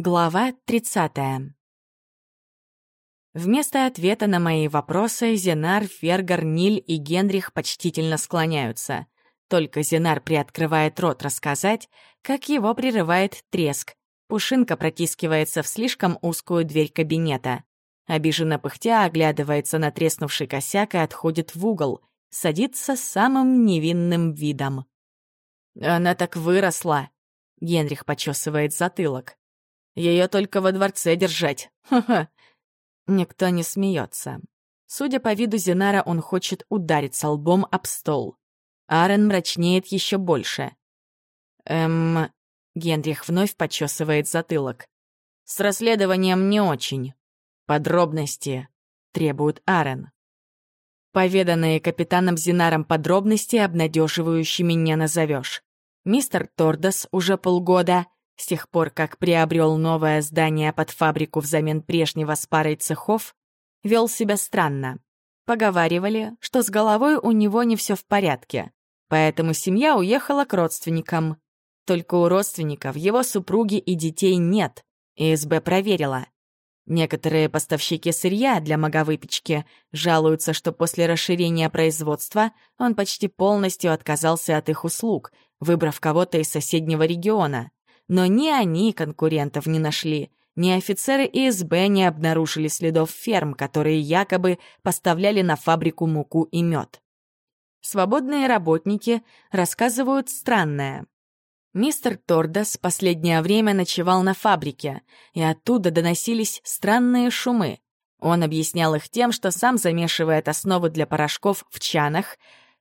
Глава 30. Вместо ответа на мои вопросы Зенар, Фергар, Ниль и Генрих почтительно склоняются. Только Зенар приоткрывает рот рассказать, как его прерывает треск. Пушинка протискивается в слишком узкую дверь кабинета. Обиженно пыхтя оглядывается на треснувший косяк и отходит в угол. Садится с самым невинным видом. «Она так выросла!» Генрих почесывает затылок. Ее только во дворце держать. Ха-ха. Никто не смеется. Судя по виду Зинара, он хочет удариться лбом об стол. Аарон мрачнеет еще больше. Эм... Генрих вновь почесывает затылок. С расследованием не очень. Подробности требует Аарон. Поведанные капитаном Зинаром подробности обнадеживающими не назовешь. Мистер Тордос уже полгода с тех пор, как приобрел новое здание под фабрику взамен прежнего с парой цехов, вел себя странно. Поговаривали, что с головой у него не все в порядке, поэтому семья уехала к родственникам. Только у родственников его супруги и детей нет, и СБ проверила. Некоторые поставщики сырья для маговыпечки жалуются, что после расширения производства он почти полностью отказался от их услуг, выбрав кого-то из соседнего региона. Но ни они конкурентов не нашли, ни офицеры ИСБ не обнаружили следов ферм, которые якобы поставляли на фабрику муку и мед. Свободные работники рассказывают странное. Мистер Тордас последнее время ночевал на фабрике, и оттуда доносились странные шумы. Он объяснял их тем, что сам замешивает основы для порошков в чанах,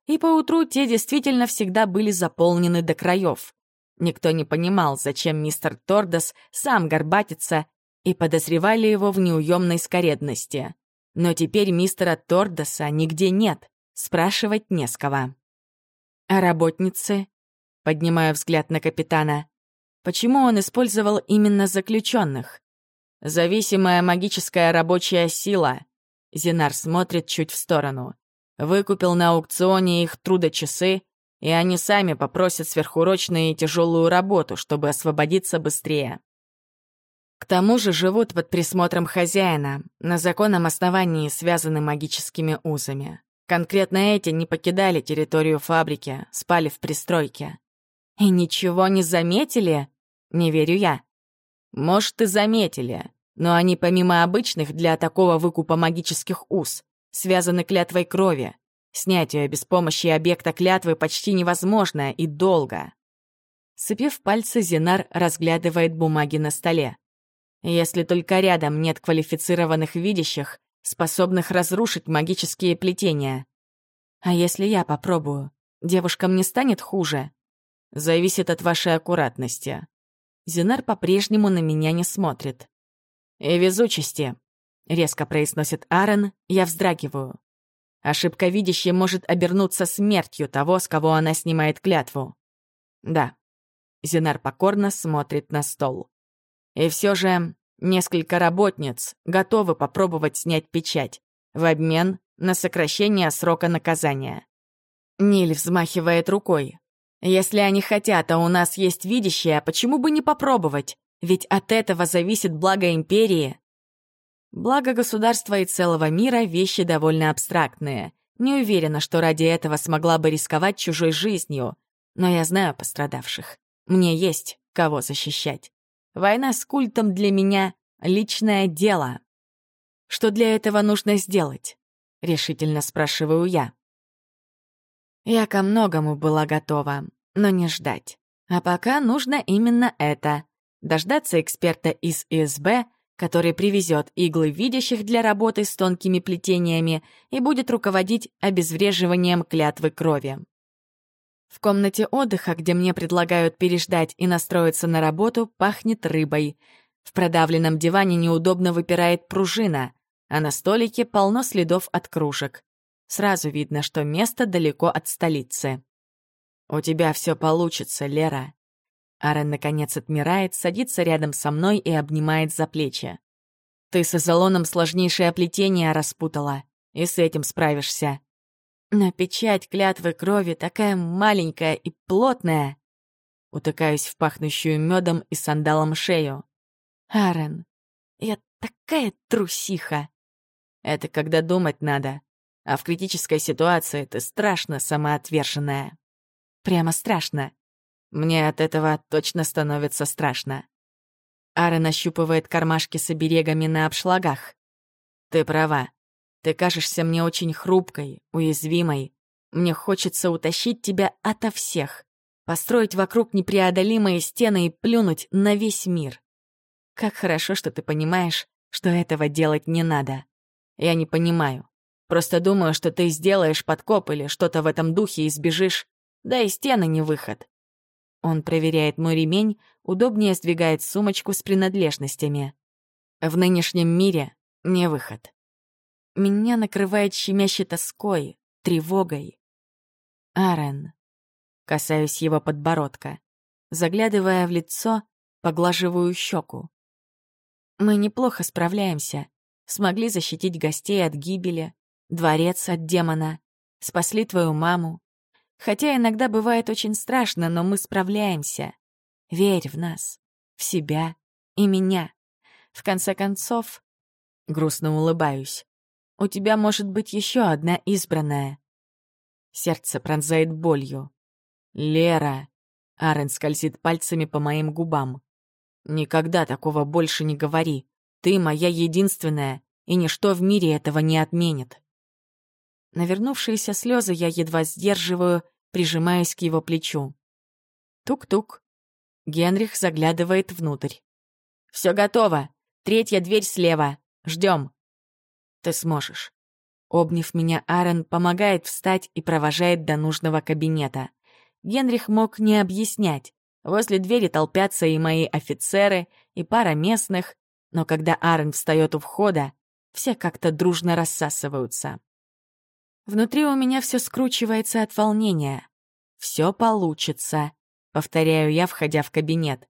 и поутру те действительно всегда были заполнены до краев. Никто не понимал, зачем мистер Тордос сам горбатится, и подозревали его в неуемной скоредности. Но теперь мистера Тордоса нигде нет, спрашивать не с кого. А работницы? Поднимаю взгляд на капитана. Почему он использовал именно заключенных? Зависимая магическая рабочая сила. Зинар смотрит чуть в сторону. Выкупил на аукционе их трудочасы и они сами попросят сверхурочную и тяжелую работу, чтобы освободиться быстрее. К тому же живут под присмотром хозяина, на законном основании связаны магическими узами. Конкретно эти не покидали территорию фабрики, спали в пристройке. И ничего не заметили? Не верю я. Может, и заметили, но они помимо обычных для такого выкупа магических уз связаны клятвой крови, Снять ее без помощи объекта клятвы почти невозможно и долго. Сыпив пальцы, Зинар разглядывает бумаги на столе. Если только рядом нет квалифицированных видящих, способных разрушить магические плетения. А если я попробую, девушкам не станет хуже? Зависит от вашей аккуратности. Зинар по-прежнему на меня не смотрит. «И везучести», — резко произносит Аарон, я вздрагиваю. Ошибка видящей может обернуться смертью того, с кого она снимает клятву. Да. Зинар покорно смотрит на стол. И все же несколько работниц готовы попробовать снять печать в обмен на сокращение срока наказания. Ниль взмахивает рукой. Если они хотят, а у нас есть видящее, почему бы не попробовать? Ведь от этого зависит благо Империи. Благо государства и целого мира — вещи довольно абстрактные. Не уверена, что ради этого смогла бы рисковать чужой жизнью. Но я знаю пострадавших. Мне есть кого защищать. Война с культом для меня — личное дело. Что для этого нужно сделать? Решительно спрашиваю я. Я ко многому была готова, но не ждать. А пока нужно именно это — дождаться эксперта из ИСБ — который привезет иглы видящих для работы с тонкими плетениями и будет руководить обезвреживанием клятвы крови. В комнате отдыха, где мне предлагают переждать и настроиться на работу, пахнет рыбой. В продавленном диване неудобно выпирает пружина, а на столике полно следов от кружек. Сразу видно, что место далеко от столицы. «У тебя все получится, Лера», Аарон, наконец, отмирает, садится рядом со мной и обнимает за плечи. «Ты с Азалоном сложнейшее плетение распутала, и с этим справишься. Но печать клятвы крови такая маленькая и плотная!» Утыкаюсь в пахнущую медом и сандалом шею. Арен, я такая трусиха. Это когда думать надо. А в критической ситуации ты страшно самоотверженная. Прямо страшно. Мне от этого точно становится страшно. Ара нащупывает кармашки с оберегами на обшлагах. Ты права. Ты кажешься мне очень хрупкой, уязвимой. Мне хочется утащить тебя ото всех, построить вокруг непреодолимые стены и плюнуть на весь мир. Как хорошо, что ты понимаешь, что этого делать не надо. Я не понимаю. Просто думаю, что ты сделаешь подкоп или что-то в этом духе и сбежишь. Да и стены не выход. Он проверяет мой ремень, удобнее сдвигает сумочку с принадлежностями. В нынешнем мире не выход. Меня накрывает щемящей тоской, тревогой. Арен. Касаюсь его подбородка. Заглядывая в лицо, поглаживаю щеку. Мы неплохо справляемся. Смогли защитить гостей от гибели, дворец от демона, спасли твою маму. Хотя иногда бывает очень страшно, но мы справляемся. Верь в нас, в себя и меня. В конце концов, грустно улыбаюсь, у тебя может быть еще одна избранная. Сердце пронзает болью. Лера. Арен скользит пальцами по моим губам. Никогда такого больше не говори. Ты моя единственная, и ничто в мире этого не отменит. Навернувшиеся слезы я едва сдерживаю, прижимаясь к его плечу. Тук-тук. Генрих заглядывает внутрь. Все готово. Третья дверь слева. Ждем. Ты сможешь. Обняв меня, Аарон помогает встать и провожает до нужного кабинета. Генрих мог не объяснять. Возле двери толпятся и мои офицеры, и пара местных, но когда Аарон встает у входа, все как-то дружно рассасываются. Внутри у меня все скручивается от волнения. Все получится, повторяю я, входя в кабинет.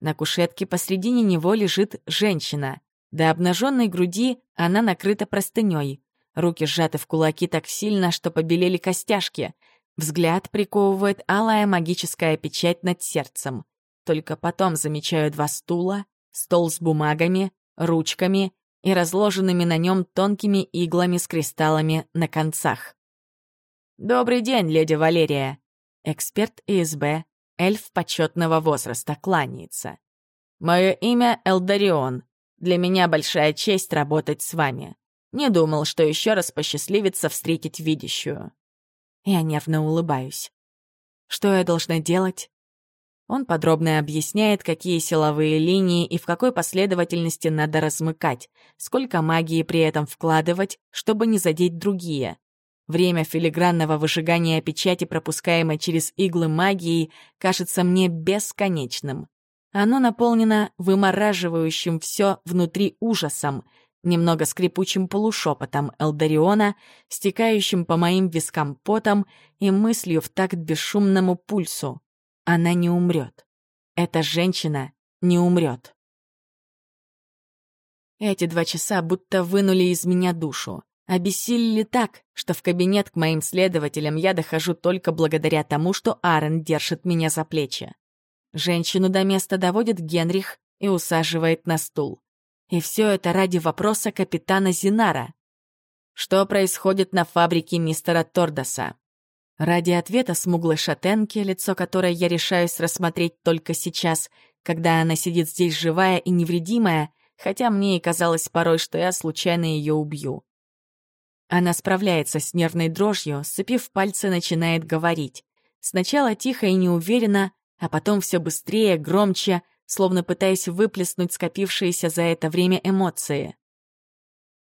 На кушетке посредине него лежит женщина. До обнаженной груди она накрыта простыней. Руки сжаты в кулаки так сильно, что побелели костяшки. Взгляд приковывает алая магическая печать над сердцем. Только потом замечаю два стула, стол с бумагами, ручками и разложенными на нем тонкими иглами с кристаллами на концах. «Добрый день, леди Валерия!» Эксперт ИСБ, эльф почетного возраста, кланяется. «Мое имя Элдарион. Для меня большая честь работать с вами. Не думал, что еще раз посчастливится встретить видящую». Я нервно улыбаюсь. «Что я должна делать?» Он подробно объясняет, какие силовые линии и в какой последовательности надо размыкать, сколько магии при этом вкладывать, чтобы не задеть другие. Время филигранного выжигания печати, пропускаемой через иглы магии, кажется мне бесконечным. Оно наполнено вымораживающим все внутри ужасом, немного скрипучим полушепотом Элдариона, стекающим по моим вискам потом и мыслью в такт бесшумному пульсу. Она не умрет. Эта женщина не умрет. Эти два часа будто вынули из меня душу. Обессилили так, что в кабинет к моим следователям я дохожу только благодаря тому, что Аарон держит меня за плечи. Женщину до места доводит Генрих и усаживает на стул. И все это ради вопроса капитана Зинара. Что происходит на фабрике мистера Тордоса? Ради ответа смуглой шатенки, лицо которой я решаюсь рассмотреть только сейчас, когда она сидит здесь живая и невредимая, хотя мне и казалось порой, что я случайно ее убью. Она справляется с нервной дрожью, сцепив пальцы, начинает говорить. Сначала тихо и неуверенно, а потом все быстрее, громче, словно пытаясь выплеснуть скопившиеся за это время эмоции.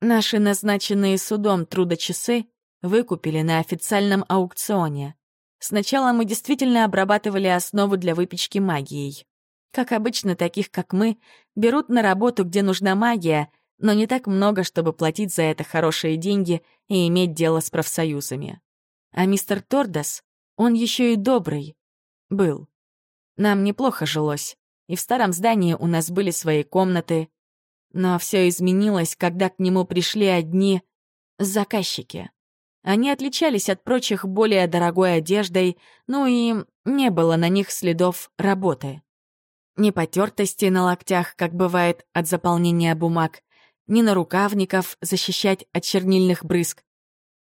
Наши назначенные судом трудочасы выкупили на официальном аукционе. Сначала мы действительно обрабатывали основу для выпечки магией. Как обычно, таких как мы, берут на работу, где нужна магия, но не так много, чтобы платить за это хорошие деньги и иметь дело с профсоюзами. А мистер Тордос, он еще и добрый. Был. Нам неплохо жилось, и в старом здании у нас были свои комнаты. Но все изменилось, когда к нему пришли одни заказчики. Они отличались от прочих более дорогой одеждой, ну и не было на них следов работы. Ни потертости на локтях, как бывает от заполнения бумаг, ни на рукавников защищать от чернильных брызг.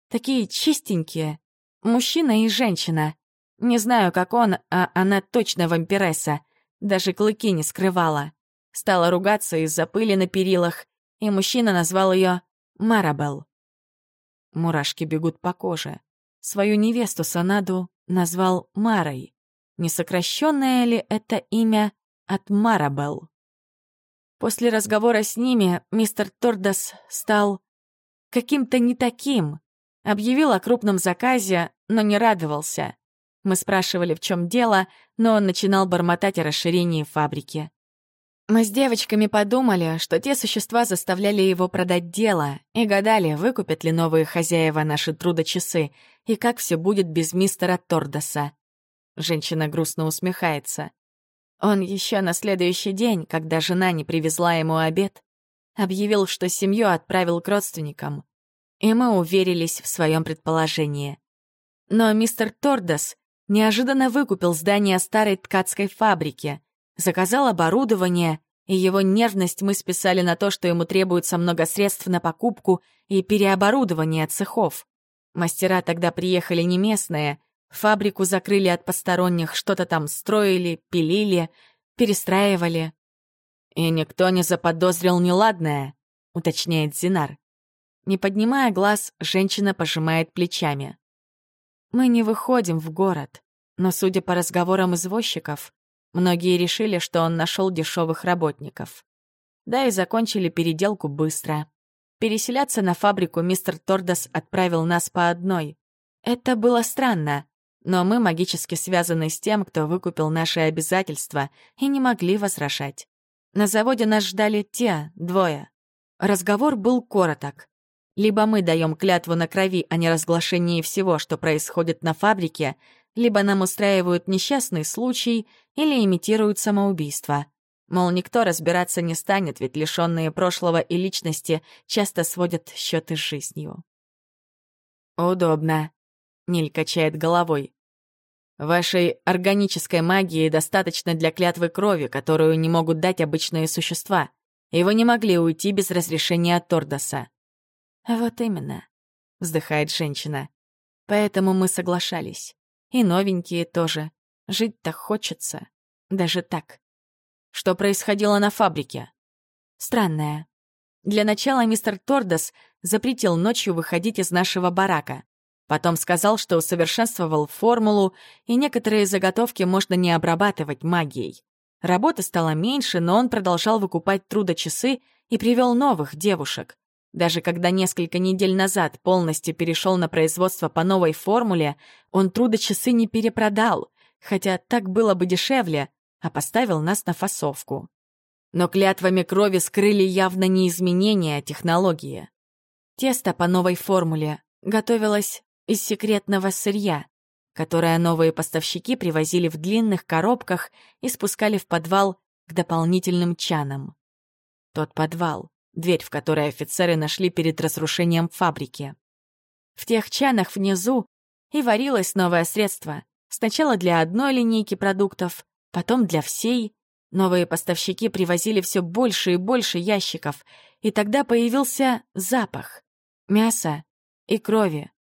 Такие чистенькие. Мужчина и женщина. Не знаю, как он, а она точно вампиресса. Даже клыки не скрывала. Стала ругаться из-за пыли на перилах, и мужчина назвал ее Марабел. Мурашки бегут по коже. Свою невесту Санаду назвал Марой. Не сокращенное ли это имя от Марабел? После разговора с ними мистер Тордас стал каким-то не таким. Объявил о крупном заказе, но не радовался. Мы спрашивали, в чем дело, но он начинал бормотать о расширении фабрики. Мы с девочками подумали, что те существа заставляли его продать дело, и гадали, выкупят ли новые хозяева наши трудочасы, и как все будет без мистера Тордоса. Женщина грустно усмехается. Он еще на следующий день, когда жена не привезла ему обед, объявил, что семью отправил к родственникам. И мы уверились в своем предположении. Но мистер Тордос неожиданно выкупил здание старой ткацкой фабрики, заказал оборудование, и его нервность мы списали на то, что ему требуется много средств на покупку и переоборудование цехов. Мастера тогда приехали не местные, фабрику закрыли от посторонних, что-то там строили, пилили, перестраивали. «И никто не заподозрил неладное», — уточняет Зинар. Не поднимая глаз, женщина пожимает плечами. Мы не выходим в город, но, судя по разговорам извозчиков, многие решили, что он нашел дешевых работников. Да и закончили переделку быстро. Переселяться на фабрику мистер Тордос отправил нас по одной. Это было странно, но мы магически связаны с тем, кто выкупил наши обязательства, и не могли возражать. На заводе нас ждали те, двое. Разговор был короток. Либо мы даем клятву на крови о неразглашении всего, что происходит на фабрике, либо нам устраивают несчастный случай или имитируют самоубийство. Мол, никто разбираться не станет, ведь лишенные прошлого и личности часто сводят счеты с жизнью. «Удобно», — Ниль качает головой. «Вашей органической магии достаточно для клятвы крови, которую не могут дать обычные существа, и вы не могли уйти без разрешения от Тордоса. «Вот именно», — вздыхает женщина. «Поэтому мы соглашались. И новенькие тоже. Жить-то хочется. Даже так. Что происходило на фабрике? Странное. Для начала мистер Тордос запретил ночью выходить из нашего барака. Потом сказал, что усовершенствовал формулу, и некоторые заготовки можно не обрабатывать магией. Работы стало меньше, но он продолжал выкупать трудочасы и привел новых девушек. Даже когда несколько недель назад полностью перешел на производство по новой формуле, он трудочасы не перепродал, хотя так было бы дешевле, а поставил нас на фасовку. Но клятвами крови скрыли явно не изменения, технологии. Тесто по новой формуле готовилось из секретного сырья, которое новые поставщики привозили в длинных коробках и спускали в подвал к дополнительным чанам. Тот подвал дверь в которой офицеры нашли перед разрушением фабрики. В тех чанах внизу и варилось новое средство. Сначала для одной линейки продуктов, потом для всей. Новые поставщики привозили все больше и больше ящиков, и тогда появился запах мяса и крови.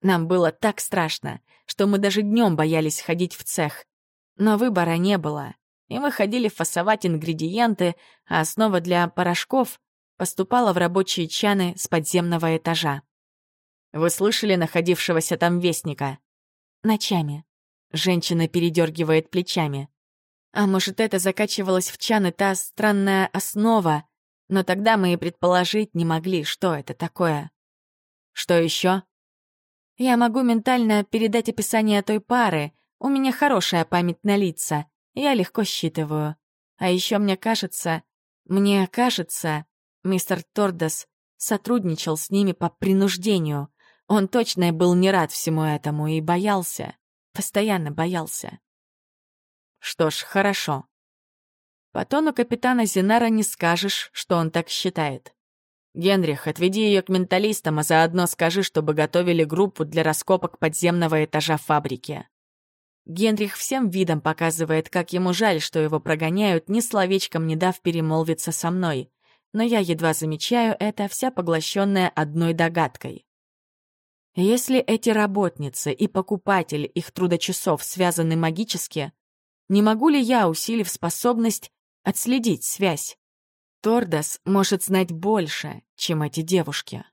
Нам было так страшно, что мы даже днем боялись ходить в цех. Но выбора не было, и мы ходили фасовать ингредиенты, а основа для порошков поступала в рабочие чаны с подземного этажа. «Вы слышали находившегося там вестника?» «Ночами». Женщина передергивает плечами. А может, это закачивалась в чаны та странная основа, но тогда мы и предположить не могли, что это такое. Что еще? Я могу ментально передать описание той пары. У меня хорошая память на лица. Я легко считываю. А еще мне кажется... Мне кажется, Мистер Тордес сотрудничал с ними по принуждению. Он точно был не рад всему этому и боялся. Постоянно боялся. Что ж, хорошо. По тону капитана Зинара не скажешь, что он так считает. «Генрих, отведи ее к менталистам, а заодно скажи, чтобы готовили группу для раскопок подземного этажа фабрики». Генрих всем видом показывает, как ему жаль, что его прогоняют, ни словечком не дав перемолвиться со мной. Но я едва замечаю это, вся поглощенная одной догадкой. Если эти работницы и покупатель их трудочасов связаны магически, не могу ли я, усилив способность, отследить связь? Тордос может знать больше, чем эти девушки.